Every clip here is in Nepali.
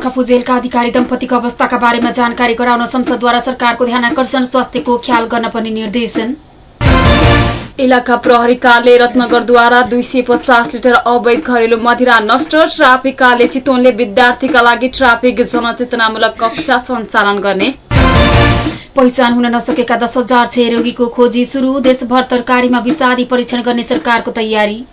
गोर्खा फुजेलका अधिकारी दम्पतिको अवस्थाका बारेमा जानकारी गराउन संसदद्वारा सरकारको ध्यान आकर्षण स्वास्थ्यको ख्याल गर्न पर्ने निर्देशन इलाका प्रहरी कार्य रत्नगरद्वारा दुई सय पचास लिटर अवैध घरेलु मदिरा नष्ट ट्राफिक कार्य चितवनले विद्यार्थीका लागि ट्राफिक जनचेतनामूलक कक्षा सञ्चालन गर्ने। पहिचान हुन नसकेका दस हजार छ रोगीको खोजी शुरू देशभर तरकारीमा विषादी परीक्षण गर्ने सरकारको तयारी।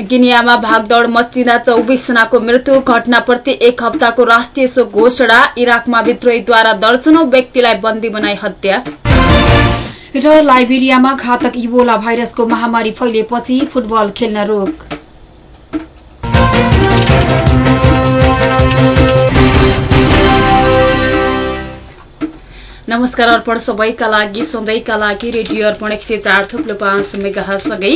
गिनियामा भागदौड़ मचिँदा चौबिस जनाको मृत्यु घटनाप्रति एक हप्ताको राष्ट्रिय शोक घोषणा इराकमा विद्रोहीद्वारा दर्जनौ व्यक्तिलाई बन्दी बनाई हत्या। र लाइबेरियामा घातक इबोला भाइरसको महामारी फैलिएपछि फुटबल खेल्न रोक। नमस्कार अर्पण सबैका लागि सधैँका लागि रेडियो अर्पण एक सय चार थुप्लो पाँच मेगासँगै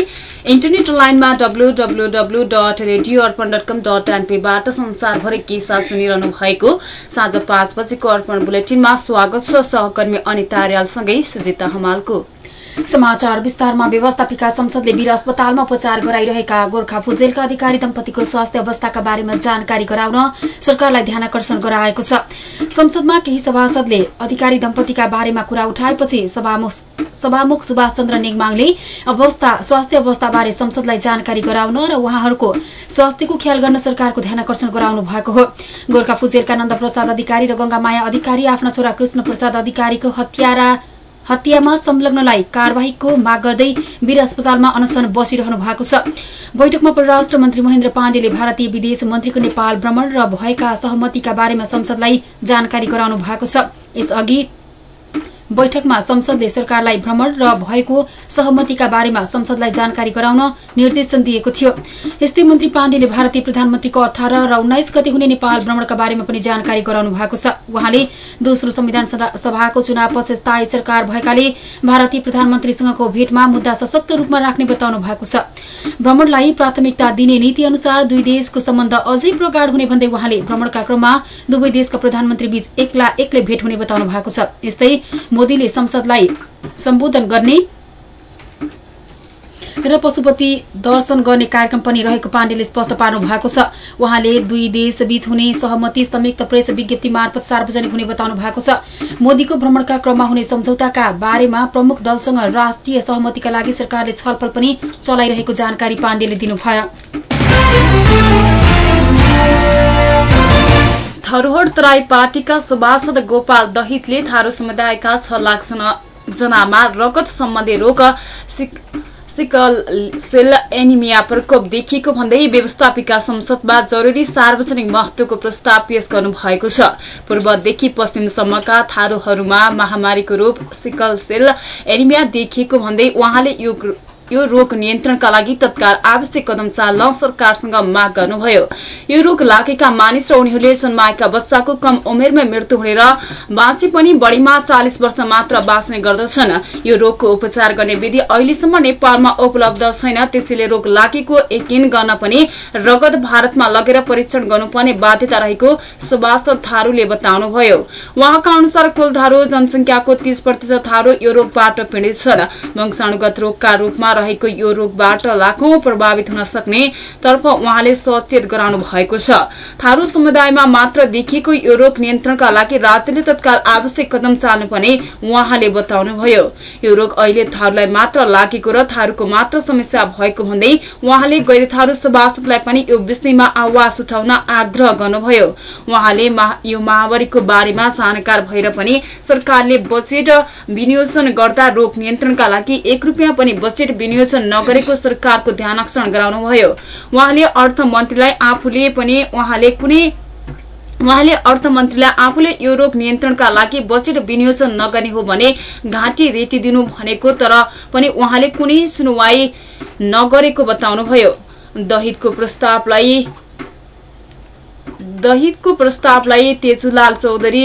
इन्टरनेट लाइनमा W W W dot radio Arpan dot com dot एनपीबाट संसारभरि के साथ सुनिरहनु भएको साँझ पाँच बजेको अर्पण बुलेटिनमा स्वागत छ सहकर्मी अनिता आर्यालसँगै सुजिता हमालको। समाचार विस्तारमा व्यवस्थापिका संसदले वीर अस्पतालमा उपचार गराइरहेका गोर्खा फुजेलका अधिकारी दम्पतिको स्वास्थ्य अवस्थाका बारेमा जानकारी गराउन सरकारलाई ध्यान आकर्षण गराएको छ। संसदमा केही सभासदले अधिकारी दम्पतिका बारेमा कुरा उठाएपछि सभामुख सुभाष चन्द्र नेगमाङले अवस्था स्वास्थ्य अवस्थाबारे संसदलाई जानकारी गराउन र उहाँहरूको स्वास्थ्यको ख्याल गर्न सरकारको ध्यान आकर्षण गराउनु भएको हो। गोर्खा फुजेलका नन्द अधिकारी र गंगामाया अधिकारी आफ्ना छोरा कृष्ण अधिकारीको हत्यारा हत्यामा संलग्नलाई कार्यवाहीको माग गर्दै वीर अस्पतालमा अनशन बसिरहनु भएको छ। बैठकमा परराष्ट्र मन्त्री महेन्द्र पाण्डेले भारतीय विदेश मन्त्रीको नेपाल भ्रमण र भएका सहमतिका बारेमा संसदलाई जानकारी गराउनु भएको छ। बैठकमा संसदले सरकारलाई भ्रमण र भएको सहमतिका बारेमा संसदलाई जानकारी गराउन निर्देशन दिएको थियो। यस्तै मन्त्री पाण्डेले भारतीय प्रधानमन्त्रीको अठार र उन्नाइस गते हुने नेपाल भ्रमणका बारेमा पनि जानकारी गराउनु भएको छ। उहाँले दोस्रो संविधान सभाको चुनावपछि स्थायी सरकार भएकाले भारतीय प्रधानमन्त्रीसँगको भेटमा मुद्दा सशक्त रूपमा राख्ने बताउनु भएको छ। भ्रमणलाई प्राथमिकता दिने नीति अनुसार दुई देशको सम्बन्ध अझै प्रगाढ़ हुने भन्दै उहाँले भ्रमणका क्रममा दुवै देशका प्रधानमन्त्री बीच एक्ला एक्लै भेट हुने बताउनु भएको छ। यस्तै मोदीले संसदलाई सम्बोधन गर्ने र पशुपति दर्शन गर्ने कार्यक्रम पनि रहेको पाण्डेले स्पष्ट पार्नु भएको छ। उहाँले दुई देश बीच हुने सहमति संयुक्त प्रेस विज्ञप्ति मार्फत सार्वजनिक हुने बताउनु भएको छ। मोदीको भ्रमणका क्रममा हुने सम्झौताका बारेमा प्रमुख दलसँग राष्ट्रिय सहमतिका लागि सरकारले छलफल पनि चलाइरहेको जानकारी पाण्डेले दिनुभयो। धरोहर तराई पार्टीका सभासद गोपाल दहितले थारू समुदायका छ लाख जनामा रगत सम्बन्धी रोग सिकल सेल एनिमिया प्रकोप देखिएको भन्दै व्यवस्थापिका संसदमा जरूरी सार्वजनिक महत्वको प्रस्ताव पेश गर्नु भएको छ। पूर्वदेखि पश्चिमसम्मका थारूहरूमा महामारीको रूप सिकल सेल एनिमिया देखिएको भन्दै उहाँले यो यो रोग नियन्त्रणका लागि तत्काल आवश्यक कदम चाल्न सरकारसँग माग गर्नुभयो। यो रोग लागेका मानिस र उनीहरूले जन्माएका बच्चाको कम उमेरमै मृत्यु हुने र बाँचे पनि बढ़ीमा चालिस वर्ष मात्र बाँच्ने गर्दछन्। यो रोगको उपचार गर्ने विधि अहिलेसम्म नेपालमा उपलब्ध छैन। त्यसैले रोग लागेको यकिन गर्न पनि रगत भारतमा लगेर परीक्षण गर्नुपर्ने बाध्यता रहेको सुभाष थारूले बताउनुभयो। उहाँका अनुसार कुल थारू जनसंख्याको तीस प्रतिशत थारू यो रोगबाट पीड़ित छन्। वंशाणुगत रोगका रूपमा रहेको यो रोगबाट लाखौं प्रभावित हुन सक्ने तर्फ उहाँले सचेत गराउनु भएको छ। थारू समुदायमा मात्र देखिएको यो रोग नियन्त्रणका लागि राज्यले तत्काल आवश्यक कदम चाल्नुपर्ने उहाँले बताउनुभयो। यो रोग अहिले थारूलाई मात्र लागेको र थारूको मात्र समस्या भएको भन्दै उहाँले गैर थारू सभासदलाई पनि यो विषयमा आवाज उठाउन आग्रह गर्नुभयो। उहाँले यो महामारीको बारेमा जानकार भएर पनि सरकारले बजेट विनियोजन गर्दा रोग नियन्त्रणका लागि एक रुपियाँ पनि बजेट विनियोजन नगरेको सरकारको ध्यान आकर्षण गराउनुभयो उहाँले अर्थमन्त्रीलाई आफूले पनि उहाँले कुनै उहाँले अर्थमन्त्रीलाई आफूले यो रोग नियन्त्रणका लागि बजेट विनियोजन नगर्ने हो भने घाँटी रेटिदिनु भनेको तर पनि उहाँले कुनै सुनवाई नगरेको बताउनुभयो। दहितको प्रस्तावलाई दहितको प्रस्तावलाई तेजुलाल चौधरी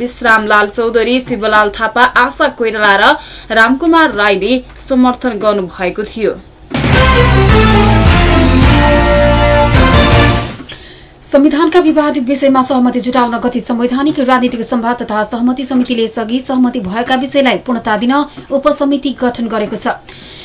विश्रामलाल चौधरी शिवलाल थापा आशा कोइराला र रामकुमार राईले समर्थन गर्नुभएको थियो। संविधानका विवादित विषयमा सहमति जुटाउन गठित संवैधानिक राजनीतिक सम्वाद तथा सहमति समितिले यसअघि सहमति भएका विषयलाई पूर्णता दिन उपसमिति गठन गरेको छ।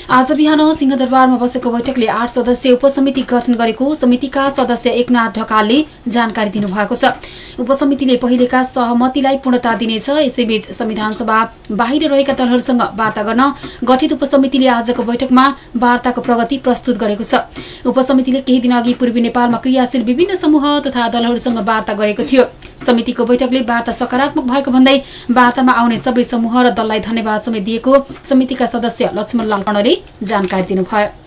आज बिहान सिंहदरबारमा बसेको बैठकले आठ सदस्यीय उपसमिति गठन गरेको समितिका सदस्य एकनाथ ढकालले जानकारी दिनुभएको छ। उपसमितिले पहिलेका सहमतिलाई पूर्णता दिनेछ यसैबीच संविधान सभा बाहिर रहेका दलहरूसँग वार्ता गर्न गठित उपसमितिले आजको बैठकमा वार्ताको प्रगति प्रस्तुत गरेको छ। उपसमितिले केही दिन अघि पूर्वी नेपालमा क्रियाशील विभिन्न समूह तथा दलहरूसँग वार्ता गरेको थियो। समितिको बैठकले वार्ता सकारात्मक भएको भन्दै वार्तामा आउने सबै समूह र दललाई धन्यवाद समेत दिएको समितिका सदस्य लक्ष्मण लाल कर्णले जानकारी दिनुभयो।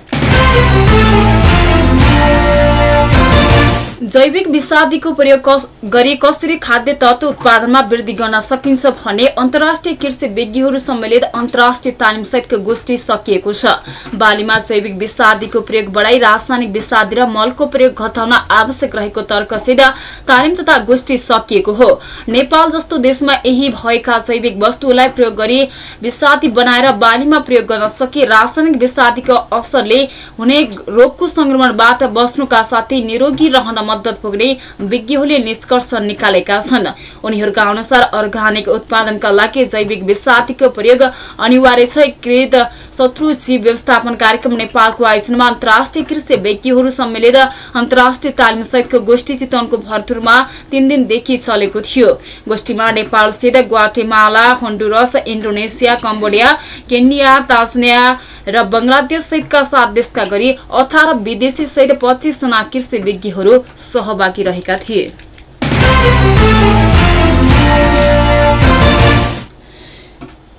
जैविक विषादीको प्रयोग गरी कसरी खाद्य तत्व उत्पादनमा वृद्धि गर्न सकिन्छ भन्ने अन्तर्राष्ट्रिय कृषि विज्ञहरू सम्मिलित अन्तर्राष्ट्रिय तालिम सहितको गोष्ठी सकिएको छ। बालीमा जैविक विषादीको प्रयोग बढ़ाई रासायनिक विषादी र मलको प्रयोग घटाउन आवश्यक रहेको तर्कसित तालिम तथा गोष्ठी सकिएको हो। नेपाल जस्तो देशमा यही भएका जैविक वस्तुहरूलाई प्रयोग गरी विषादी बनाएर बालीमा प्रयोग गर्न सके रासायनिक विषादीको असरले हुने रोगको संक्रमणबाट बस्नुका साथै निरोगी रहन मद्दत पुग्ने विज्ञहरूले निष्कर्ष निकालेका छन्। उनीहरूका अनुसार अर्ग्यानिक उत्पादनका लागि जैविक विषादीको प्रयोग अनिवार्य छ। कृत शत्रु जीव व्यवस्थापन कार्यक्रम नेपालको आयोजनामा अन्तर्राष्ट्रिय कृषि विज्ञहरू सम्मिलित अन्तर्राष्ट्रिय तालिम सहितको गोष्ठी चितवनको भरतुरमा तीन दिनदेखि चलेको थियो। गोष्ठीमा नेपालसित Guatemala Honduras Indonesia Cambodia Kenya Tanzania र बंगलादेश सहितका सात देशका गरी अठार विदेशी सहित पच्चीस जना कृषि विज्ञहरू सहभागी रहेका थिए।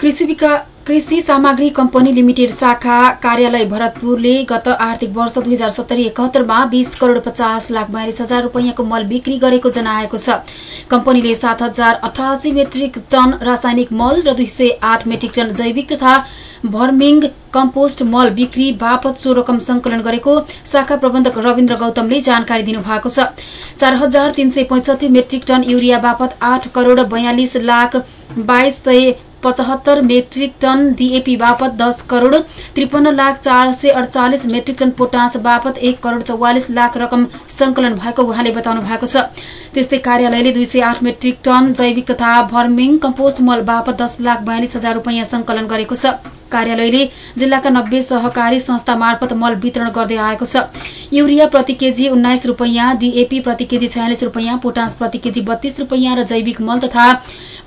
कृषि सामग्री कम्पनी लिमिटेड शाखा कार्यालय भरतपुरले गत आर्थिक वर्ष दुई हजार सत्तरी एकहत्तरमा बीस करोड़ पचास लाख बयालिस हजार रूपियाँको मल बिक्री गरेको जनाएको छ। कम्पनीले सात हजार अठासी मेट्रिक टन रासायनिक मल र दुई सय आठ मेट्रिक टन जैविक तथा भर्मिङ कम्पोस्ट मल बिक्री बापत सो रकम संकलन गरेको शाखा प्रबन्धक रविन्द्र गौतमले जानकारी दिनुभएको छ। चार हजार तीन सय पैंसठी मेट्रिक टन युरिया बापत आठ करोड़ बयालिस लाख बाइस सय पचहत्तर मेट्रिक टन डीएपी बापत दस करोड़ त्रिपन्न लाख चार सय अडचालिस मेट्रिक टन पोटास बापत एक करोड़ चौवालिस लाख रकम संकलन भएको उहाँले बताउनु भएको छ। त्यस्तै कार्यालयले दुई सय आठ मेट्रिक टन जैविक तथा भर्मिङ कम्पोस्ट मल बापत दस लाख बयालिस हजार रूपियाँ संकलन गरेको छ। कार्यालयले जिल्लाका नब्बे सहकारी संस्था मार्फत मल वितरण गर्दै आएको छ। युरिया प्रति केजी उन्नाइस रूपियाँ डीएपी प्रति केजी छयालिस रूपियाँ पोटास प्रति केजी बत्तीस रूपियाँ र जैविक मल तथा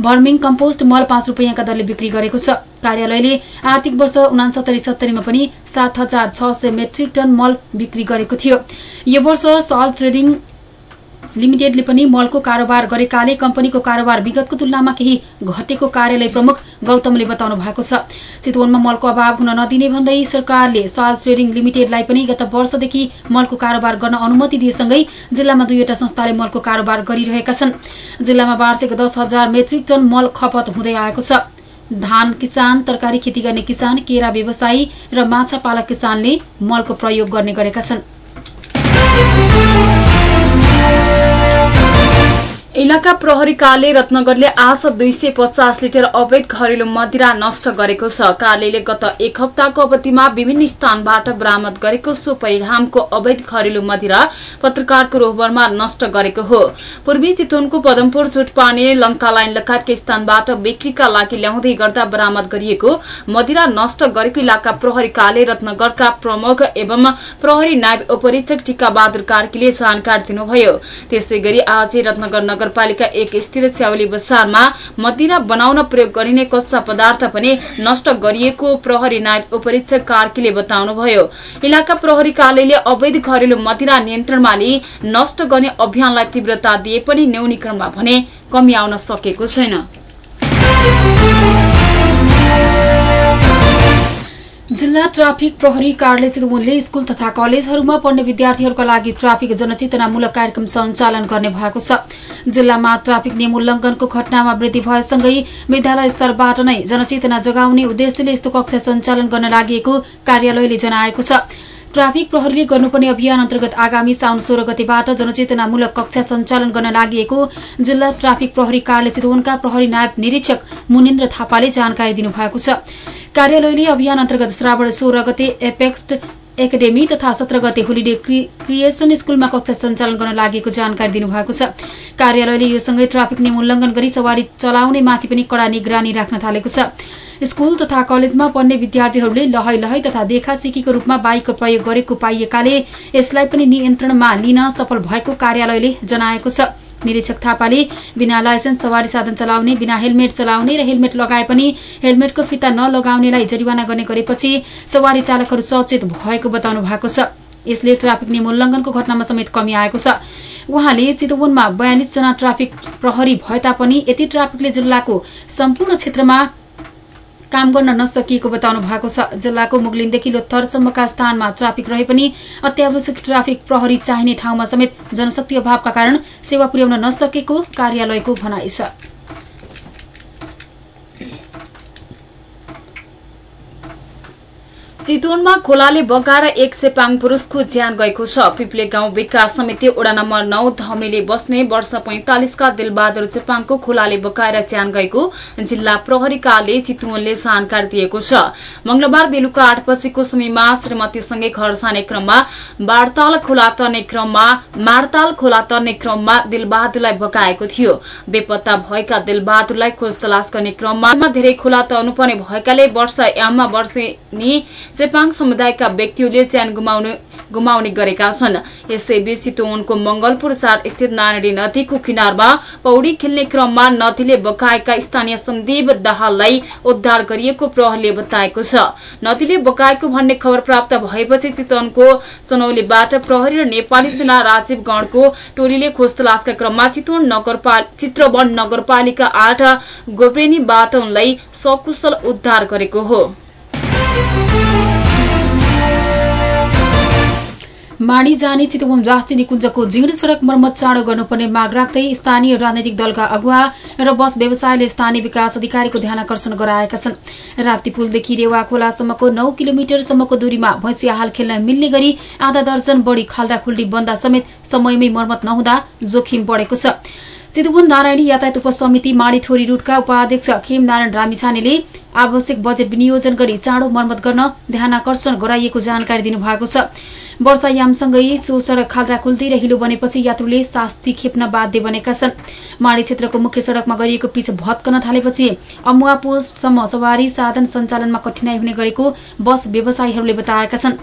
भर्मिङ कम्पोस्ट मल पाँच रूपियाँका दरले बिक्री गरेको छ। कार्यालयले आर्थिक वर्ष उनासत्तरी सत्तरीमा पनि सात हजार छ सय मेट्रिक टन मल बिक्री गरेको थियो। यो वर्ष सल ट्रेडिङ लिमिटेडले पनि मलको कारोबार गरेकाले कम्पनीको कारोबार विगतको तुलनामा केही घटेको कार्यालय प्रमुख गौतमले बताउनु भएको छ। चितवनमा मलको अभाव हुन नदिने भन्दै सरकारले साल ट्रेडिङ लिमिटेडलाई पनि गत वर्षदेखि मलको कारोबार गर्न अनुमति दिएसँगै जिल्लामा दुईवटा संस्थाले मलको कारोबार गरिरहेका छन्। जिल्लामा वार्षिक दस हजार मेट्रिक टन मल खपत हुँदै आएको छ। धान किसान तरकारी खेती गर्ने किसान केरा व्यवसायी र माछा पालक किसानले मलको प्रयोग गर्ने गरेका छन्। इलाका प्रहरी कार्यालय रत्नगरले आज दुई सय पचास लिटर अवैध घरेलु मदिरा नष्ट गरेको छ। कार्यालयले गत एक हप्ताको अवधिमा विभिन्न स्थानबाट बरामद गरेको सो परिणामको अवैध घरेलु मदिरा पत्रकारको रोहबरमा नष्ट गरेको हो। पूर्वी चितवनको पदमपुर जुटपाने लंका लाइन लगायतका स्थानबाट बिक्रीका लागि ल्याउँदै गर्दा बरामद गरिएको मदिरा नष्ट गरेको इलाका प्रहरी कार्यालय रत्नगरका प्रमुख एवं प्रहरी नायब उपरीक्षक टीकाबहादुर कार्कीले जानकारी दिनुभयो। त्यसै गरी आज रत्नगर नगरपालिका एक स्थित च्याउली बजारमा मदिरा बनाउन प्रयोग गरिने कच्चा पदार्थ पनि नष्ट गरिएको प्रहरी नायब उपरीक्षक कार्कीले बताउनुभयो। इलाका प्रहरी कार्यालयले अवैध घरेलु मदिरा नियन्त्रणमा लिई नष्ट गर्ने अभियानलाई तीव्रता दिए पनि न्यूनीकरणमा भने कमी आउन सकेको छैन। जिल्ला ट्राफिक प्रहरी कार्यालय चितवनले स्कूल तथा कलेजहरूमा पढ्ने विद्यार्थीहरूका लागि ट्राफिक जनचेतनामूलक कार्यक्रम सञ्चालन गर्ने भएको छ। जिल्लामा ट्राफिक नियम उल्लंघनको घटनामा वृद्धि भएसँगै विद्यालय स्तरबाट नै जनचेतना जगाउने उद्देश्यले यस्तो कक्षा सञ्चालन गर्न लागि कार्यालयले जनाएको छ। ट्राफिक प्रहरीले गर्नुपर्ने अभियान अन्तर्गत आगामी साउन सोह्र गतेबाट जनचेतनामूलक कक्षा सञ्चालन गर्न लागि जिल्ला ट्राफिक प्रहरी कार्यालय चितवनका प्रहरी नायब निरीक्षक मुनिन्द्र थापाले जानकारी दिनुभएको छ। कार्यालयले अभियान अन्तर्गत श्रावण सोह्र गते एपेक्स एकाडेमी तथा सत्र गते होलिडे क्रिएसन स्कूलमा कक्षा सञ्चालन गर्न लागेको जानकारी दिनुभएको छ। कार्यालयले यो सँगै ट्राफिक नियम उल्लंघन गरी सवारी चलाउने माथि पनि कड़ा निगरानी राख्न थालेको छ। स्कूल तथा कलेजमा पढ्ने विद्यार्थीहरूले लहै लहै तथा देखा सिकीको रूपमा बाइकको प्रयोग गरेको पाइएकाले यसलाई पनि नियन्त्रणमा लिन सफल भएको कार्यालयले जनाएको छ। निरीक्षक थापाले बिना लाइसेन्स सवारी साधन चलाउने बिना हेलमेट चलाउने र हेलमेट लगाए पनि हेलमेटको फिता नलगाउनेलाई जरिवाना गर्ने गरेपछि सवारी चालकहरू सचेत भएको बताउनु भएको छ। यसले ट्राफिक नियम उल्लंघनको घटनामा समेत कमी आएको छ। उहाँले चितवनमा बयालिसजना ट्राफिक प्रहरी भए तापनि यति ट्राफिकले जिल्लाको सम्पूर्ण क्षेत्रमा काम गर्न नसकिएको बताउनु भएको छ। जिल्लाको मुगलिनदेखि लोथरसम्मका स्थानमा ट्राफिक रहे पनि अत्यावश्यक ट्राफिक प्रहरी चाहिने ठाउँमा समेत जनशक्ति अभावका कारण सेवा पुर्याउन नसकेको कार्यालयको भनाइ छ। चितवनमा खोलाले बगाएर एक सेपाङ पुरूषको ज्यान गएको छ। पिप्ले गाउँ विकास समिति वडा नम्बर नौ धमेले बस्ने वर्ष पैंतालिसका दिलबहादुर चेपाङको खोलाले बगाएर ज्यान गएको जिल्ला प्रहरीकाले चितवनले जानकारी दिएको छ। मंगलबार बेलुका आठ बजेको समयमा श्रीमतीसँगै घर जाने क्रममा बाड़ताल खोला तर्ने क्रममा माड़ताल खोला तर्ने क्रममा दिलबहादुरलाई बगाएको थियो। बेपत्ता भएका दिलबहादुरलाई खोज तलास गर्ने क्रममा धेरै खोला तर्नुपर्ने भएकाले वर्ष याममा वर्षेनी चेपाङ समुदायका व्यक्तिहरूले ज्यान गुमाउने गरेका छन्। यसैबीच चितवनको मंगलपुर चार स्थित नारायणी नदीको किनारमा पौडी खेल्ने क्रममा नदीले बकाएका स्थानीय सन्दीप दाहाललाई उद्धार गरिएको प्रहरीले बताएको छ। नदीले बकाएको भन्ने खबर प्राप्त भएपछि चितवनको चनौलीबाट प्रहरी र नेपाली सेना राजीव गणको टोलीले खोज तलासका क्रममा चितवन चित्रवन नगरपालिका आठ गोब्रेनीबाट उनलाई सकुशल उद्धार गरेको हो। माडी जाने चितवन राष्ट्रिय निकुञ्जको जीर्ण सड़क मर्मत चाँडो गर्नुपर्ने माग राख्दै स्थानीय राजनैतिक दलका अगुवा र बस व्यवसायले स्थानीय विकास अधिकारीको ध्यान आकर्षण गराएका छन्। राप्ती पुलदेखि रेवा खोलासम्मको नौ किलोमिटरसम्मको दूरीमा भैँसिया हाल खेल्न मिल्ने गरी आधा दर्जन बढ़ी खाल्डा खुल्डी बन्दा समेत समयमै मर्मत नहुँदा जोखिम बढ़ेको छ। चितवन नारायणी यातायात उपसमिति माडी ठोरी रूटका उपाध्यक्ष खेम नारायण रामिछानेले आवश्यक बजेट विनियोजन गरी चाँडो मर्मत गर्न ध्यान आकर्षण गराइएको जानकारी दिनुभएको छ। वर्षायामसँगै सो सड़क खाल्दा खुल्दी र हिलो बनेपछि यात्रुले शास्ति खेप्न बाध्य बनेका छन्। माडी क्षेत्रको मुख्य सड़कमा गरिएको पिच भत्कन थालेपछि अमुवा पोस्टसम्म सवारी साधन सञ्चालनमा कठिनाई हुने गरेको बस व्यवसायीहरूले बताएका छन्।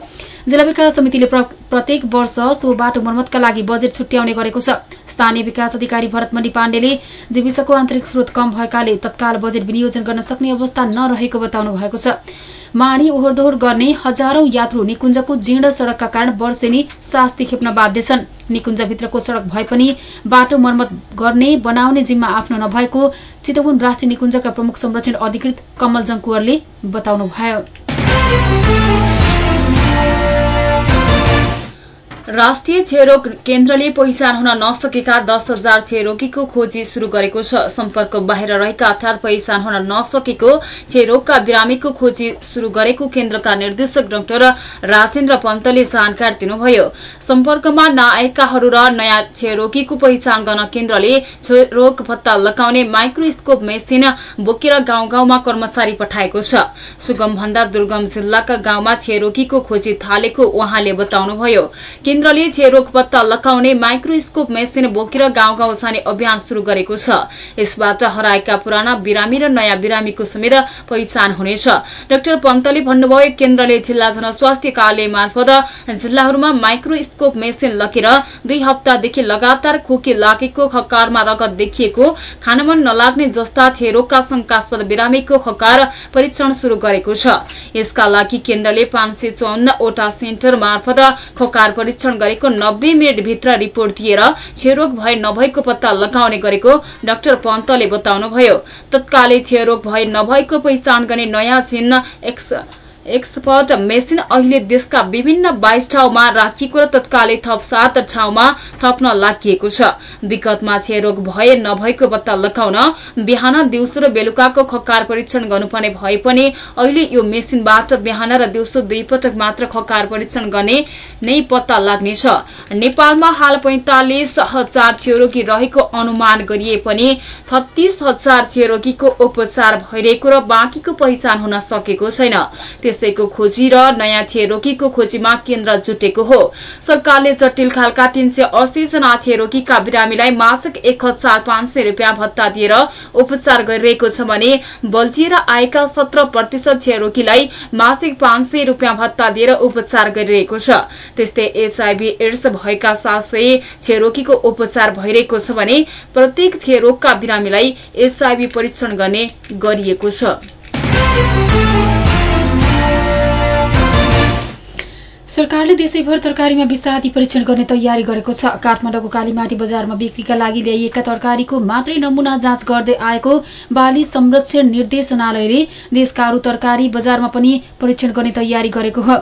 जिल्ला विकास समितिले प्रत्येक वर्ष सो बाटो मर्मतका लागि बजेट छुट्याउने गरेको छ। स्थानीय विकास अधिकारी भरतमणि पाण्डेले जीविसको आन्तरिक स्रोत कम भएकाले तत्काल बजेट विनियोजन गर्न सक्ने अवस्था नरहेको बताउनु भएको छ। माणी ओहोरदोहोर गर्ने हजारौं यात्रु निकुञ्जको जीर्ण सड़कका कारण वर्षेनी शास्ति खेप्न बाध्य छन्। निकुञ्जभित्रको सड़क भए पनि बाटो मर्मत गर्ने बनाउने जिम्मा आफ्नो नभएको चितवन राष्ट्रिय निकुञ्जका प्रमुख संरक्षण अधिकृत कमल जङ्कुवरले बताउनुभयो। राष्ट्रिय क्षयरोग केन्द्रले पहिचान हुन नसकेका दस हजार क्षयरोगीको खोजी शुरू गरेको छ। सम्पर्क बाहिर रहेका अर्थात पहिचान हुन नसकेको क्षयरोगका बिरामीको खोजी शुरू गरेको केन्द्रका निर्देशक डाक्टर राजेन्द्र पन्तले जानकारी दिनुभयो। सम्पर्कमा नआएकाहरू र नयाँ क्षयरोगीको पहिचान गर्न केन्द्रले क्षयरोग पत्ता लगाउने माइक्रोस्कोप मेसिन बोकेर गाउँ गाउँमा कर्मचारी पठाएको छ। सुगम भन्दा दुर्गम जिल्लाका गाउँमा क्षयरोगीको खोजी थालेको उहाँले बताउनुभयो। केन्द्रले क्षयरोग पत्ता लगाउने माइक्रोस्कोप मेसिन बोकेर गाउँ गाउँ जाने अभियान शुरू गरेको छ। यसबाट हराएका पुराना बिरामी र नयाँ बिरामीको समेत पहिचान हुनेछ। डाक्टर पन्तले भन्नुभयो केन्द्रले जिल्ला जनस्वास्थ्य कार्यालय मार्फत जिल्लाहरूमा माइक्रोस्कोप मेसिन लगेर दुई हप्तादेखि लगातार खोकी लागेको खकारमा रगत देखिएको खानमन नलाग्ने जस्ता क्षयरोगका शंकास्पद बिरामीको खकार परीक्षण शुरू गरेको छ। यसका लागि केन्द्रले पाँच सय चौवन्नवटा सेन्टर मार्फत खकार परीक्षण परीक्षण गरेको नब्बे मिनटभित्र रिपोर्ट दिएर क्षयरोग भए नभएको पत्ता लगाउने गरेको डाक्टर पन्तले बताउनुभयो। तत्कालै क्षयरोग भए नभएको पहिचान गर्ने नयाँ चिन्ह एक्सपर्ट मेसिन अहिले देशका विभिन्न बाइस ठाउँमा राखिएको र तत्कालै थप सात ठाउँमा थप्न लागि छ। विगतमा क्षयरोग भए नभएको पत्ता लगाउन बिहान दिउँसो र बेलुकाको खकार परीक्षण गर्नुपर्ने भए पनि अहिले यो मेसिनबाट बिहान र दिउँसो दुई पटक मात्र खकार परीक्षण गर्ने नै पत्ता लाग्नेछ। नेपालमा हाल पैंतालिस हजार क्षयरोगी रहेको अनुमान गरिए पनि छत्तीस हजार क्षयरोगीको उपचार भइरहेको र बाँकीको पहिचान हुन सकेको छैन। त्यसैको खोजी र नयाँ क्षयरोगीको खोजीमा केन्द्र जुटेको हो। सरकारले जटिल खालका तीन सय अस्सी जना क्षयरोगीका बिरामीलाई मासिक एक हजार पाँच सय रूपियाँ भत्ता दिएर उपचार गरिरहेको छ भने बल्झिएर आएका सत्र प्रतिशत क्षयरोगीलाई मासिक पाँच सय रूपियाँ भत्ता दिएर उपचार गरिरहेको छ। त्यस्तै एचआईभी एड्स भएका सात सय क्षयरोगीको उपचार भइरहेको छ भने प्रत्येक क्षयरोगका बिरामीलाई एचआईभी परीक्षण गर्ने गरिएको छ। सरकारले देशैभर तरकारीमा विषादी परीक्षण गर्ने तयारी गरेको छ। काठमाडौँको कालीमाटी बजारमा बिक्रीका लागि ल्याइएका तरकारीको मात्रै नमूना जाँच गर्दै आएको बाली संरक्षण निर्देशनालयले देशका अरू तरकारी बजारमा पनि परीक्षण गर्ने तयारी गरेको हो।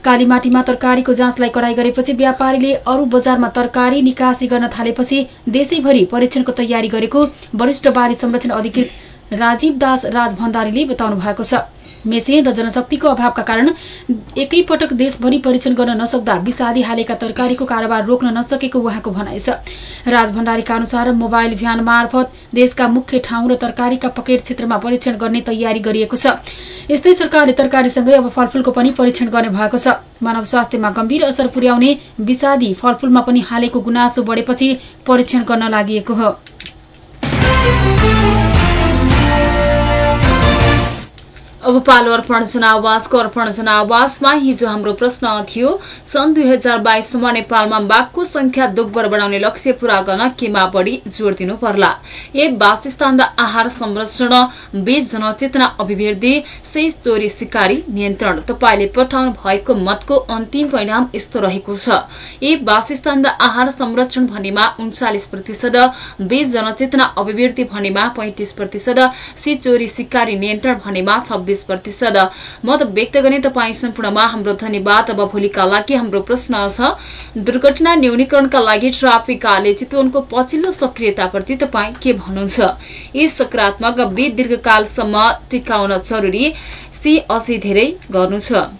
कालीमाटीमा तरकारीको जाँचलाई कडाई गरेपछि व्यापारीले अरू बजारमा तरकारी निकासी गर्न थालेपछि देशैभरि परीक्षणको तयारी गरेको वरिष्ठ बाली संरक्षण अधिकृत राजीव दास राज भण्डारीले बताउनु भएको छ। मेसिन र जनशक्तिको अभावका कारण एकै पटक देशभरि परीक्षण गर्न नसक्दा विषादी हालेका तरकारीको कारोबार रोक्न नसकेको उहाँको भनाइ छ। राज भण्डारीका अनुसार मोबाइल भ्यान मार्फत देशका मुख्य ठाउँ र तरकारीका पकेट क्षेत्रमा परीक्षण गर्ने तयारी गरिएको छ। यस्तै सरकारले तरकारीसँगै अब फलफूलको पनि परीक्षण गर्ने भएको छ। मानव स्वास्थ्यमा गम्भीर असर पुर्याउने विषादी फलफूलमा पनि हालेको गुनासो बढेपछि परीक्षण गर्न लागि हो। अब पालो अर्पण जनावासको अर्पण जनावासमा हिजो हाम्रो प्रश्न थियो सन् दुई हजार बाइससम्म नेपालमा बाघको संख्या दोब्बर बढ़ाउने लक्ष्य पूरा गर्न केमा बढ़ी जोड़ दिनु पर्ला? ए वासस्थान र आहार संरक्षण बीच जनचेतना अभिवृद्धि से चोरी सिकारी नियन्त्रण। तपाईँले पठाउनु भएको मतको अन्तिम परिणाम यस्तो रहेको छ। ए वासस्थान र आहार संरक्षण भन्नेमा उन्चालिस प्रतिशत बीच जनचेतना अभिवृद्धि भन्नेमा पैंतिस प्रतिशत सी चोरी सिकारी नियन्त्रण भन्नेमा छब्बीस प्रतिशत। मत व्यक्त गर्ने तपाईँ सम्पूर्णमा हाम्रो धन्यवाद। अब भोलिका लागि हाम्रो प्रश्न छ दुर्घटना न्यूनीकरणका लागि ट्राफिक आले चितवनको पछिल्लो सक्रियताप्रति तपाईँ के भन्नुहुन्छ? यी सकारात्मक बी दीर्घकालसम्म टिकाउन जरूरी सी अझै धेरै गर्नु छ।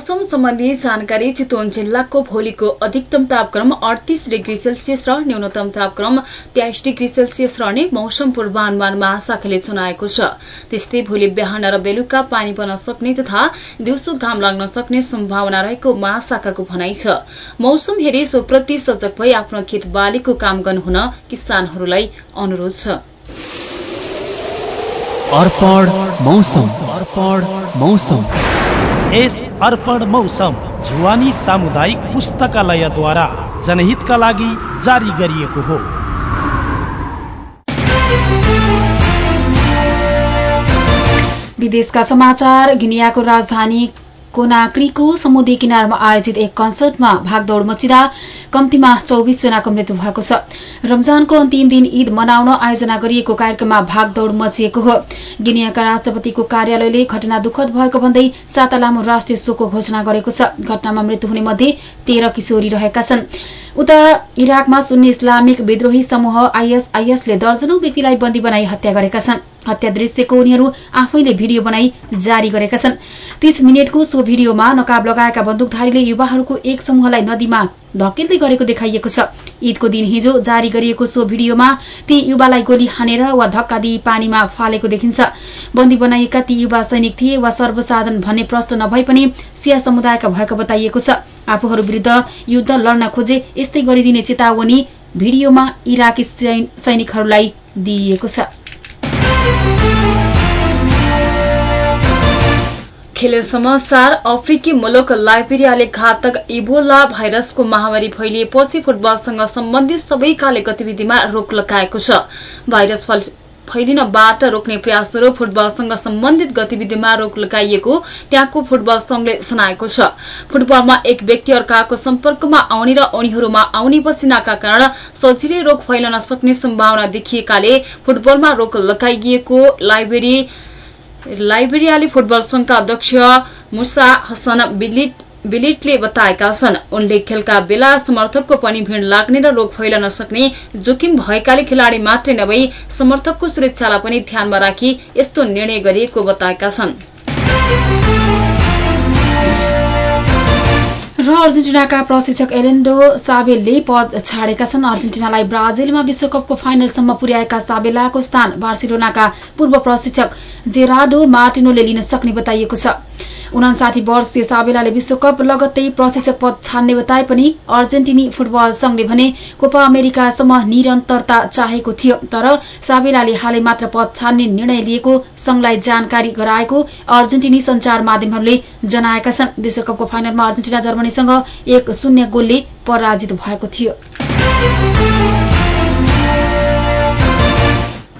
मौसम सम्बन्धी जानकारी चितवन जिल्लाको भोलिको अधिकतम तापक्रम अडतिस डिग्री सेल्सियस र न्यूनतम तापक्रम तेइस डिग्री सेल्सियस रहने मौसम पूर्वानुमान महाशाखाले जनाएको छ। त्यस्तै भोलि बिहान र बेलुका पानी पर्न सक्ने तथा दिउँसो घाम लाग्न सक्ने सम्भावना रहेको महाशाखाको भनाइ छ। मौसम हेरी सोप्रति सजग भई आफ्नो खेत बालीको काम गर्नुहुन किसानहरूलाई अनुरोध छ। अर्पण मौसम। अर्पण मौसम। यस अर्पण मौसम जुवानी सामुदायिक पुस्तकालयद्वारा जनहितका लागि जारी गरिएको हो। विदेशका समाचार गिनियाको राजधानी कोनाक्रीको समुद्री किनारमा आयोजित एक कन्सर्टमा भागदौड़ मचिँदा कम्तीमा चौबिस जनाको मृत्यु भएको छ। रमजानको अन्तिम दिन ईद मनाउन आयोजना गरिएको कार्यक्रममा भागदौड़ मचिएको हो। गिनियाका राष्ट्रपतिको कार्यालयले घटना दुखद भएको भन्दै साता लामो राष्ट्रिय शोकको घोषणा गरेको छ। घटनामा मृत्यु हुने मध्ये तेह्र किशोरी रहेका छन्। उता इराकमा सुन्ने इस्लामिक विद्रोही समूह आइएसआइएसले दर्जनौं व्यक्तिलाई बन्दी बनाई हत्या गरेका छन्। हत्या दृश्यको उनीहरू आफैले भिडियो बनाई जारी गरेका छन्। तीस मिनटको सो भिडियोमा नकाब लगाएका बन्दुकधारीले युवाहरूको एक समूहलाई नदीमा धकेल्दै गरेको देखाइएको छ। ईदको दिन हिजो जारी गरिएको सो भिडियोमा ती युवालाई गोली हानेर वा धक्का दिई पानीमा फालेको देखिन्छ। बन्दी बनाइएका ती युवा सैनिक थिए वा सर्वसाधन भन्ने प्रश्न नभए पनि सिया समुदायका भएको बताइएको छ। आफूहरू विरूद्ध युद्ध लड्न खोजे यस्तै गरिदिने चेतावनी भिडियोमा इराकी सैनिकहरूलाई दिइएको छ। खेल समाचार अफ्रिकी मुलुक लाइबेरियाले घातक इबोला भाइरसको महामारी फैलिएपछि फुटबलसँग सम्बन्धित सबै काले गतिविधिमा रोक लगाएको छ। भाइरस फैलिनबाट रोक्ने प्रयासहरू फुटबलसँग सम्बन्धित गतिविधिमा रोक लगाइएको त्यहाँको फुटबल संघले जनाएको छ। फुटबलमा एक व्यक्ति अर्काको सम्पर्कमा आउने र उनीहरूमा आउने पसिनाका कारण सजिलै रोग फैलन सक्ने सम्भावना देखिएकाले फुटबलमा रोक लगाइएको लाइब्रेरी लाइबेरियाली फुटबल संघका अध्यक्ष मुसा हसन बिलिटले बताएका छन्। उनले खेलका बेला समर्थकको पनि भीड़ लाग्ने र रोग फैलन सक्ने जोखिम भएकाले खेलाड़ी मात्रै नभई समर्थकको सुरक्षालाई पनि ध्यानमा राखी यस्तो निर्णय गरिएको बताएका छन्। र अर्जेन्टिनाका प्रशिक्षक एलेन्डो साबेलले पद छाडेका छन्। अर्जेन्टिनालाई ब्राजिलमा विश्वकपको फाइनलसम्म पुर्याएका साबेलाको स्थान बार्सिलोनाका पूर्व प्रशिक्षक जेराडो मार्टिनोले लिन सक्ने बताइएको छ। उनासाठी वर्षीय साबेलाले विश्वकप लगत्तै प्रशिक्षक पद छान्ने बताए पनि अर्जेन्टिनी फुटबल संघले भने कोपा अमेरिकासम्म निरन्तरता चाहेको थियो तर साबेलाले हालै मात्र पद छान्ने निर्णय लिएको संघलाई जानकारी गराएको अर्जेन्टिनी संचार माध्यमहरूले जनाएका छन्। विश्वकपको फाइनलमा अर्जेन्टिना जर्मनीसँग एक शून्य गोलले पराजित भएको थियो।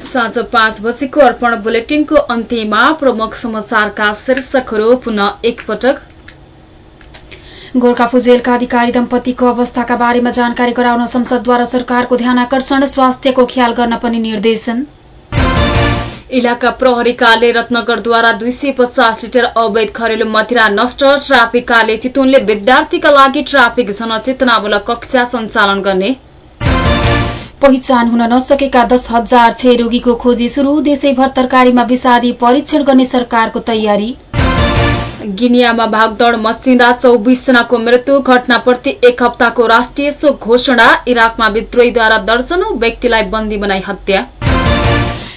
साँझ पाँच बजेको अर्पण बुलेटिनको अन्त्यमा प्रमुख समाचारका शीर्षकहरू पुनः एकपटक। गोर्खा फुजेलका अधिकारी दम्पतिको अवस्थाका बारेमा जानकारी गराउन संसदद्वारा सरकारको ध्यान आकर्षण स्वास्थ्यको ख्याल गर्न पनि निर्देशन। इलाका प्रहरीकाले रत्नगरद्वारा दुई सय पचास लिटर अवैध घरेलु मदिरा नष्ट ट्राफिककाले चितुनले विद्यार्थीका लागि ट्राफिक जनचेतनामूलक कक्षा सञ्चालन गर्ने। पहिचान हुन नसकेका दस हजार क्षय रोगीको खोजी शुरू देशैभर तरकारीमा विषादी परीक्षण गर्ने सरकारको तयारी। गिनियामा भागदौड़ मचिँदा चौबिसजनाको मृत्यु। घटनाप्रति एक हप्ताको राष्ट्रिय शोक घोषणा। इराकमा विद्रोहीद्वारा दर्जनौ व्यक्तिलाई बन्दी बनाई हत्या।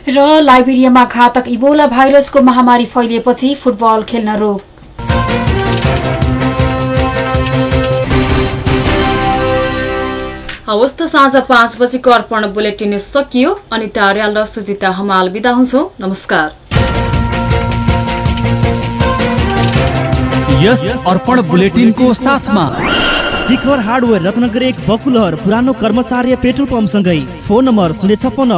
र लाइबेरियामा घातक इबोला भाइरसको महामारी फैलिएपछि फुटबल खेल्न रोक। हवस् त साँझ पाँच बजेको अर्पण बुलेटिन सकियो अनि टार्याल र सुजिता हमाल विदा हुन्छौ। नमस्कार। यस अर्पण बुलेटिनको साथमा शिखर हार्डवेयर रत्नगर एक बकुलहर पुरानो कर्मचार्य पेट्रोल पम्पसँगै। फोन नम्बर शून्य छप्पन्न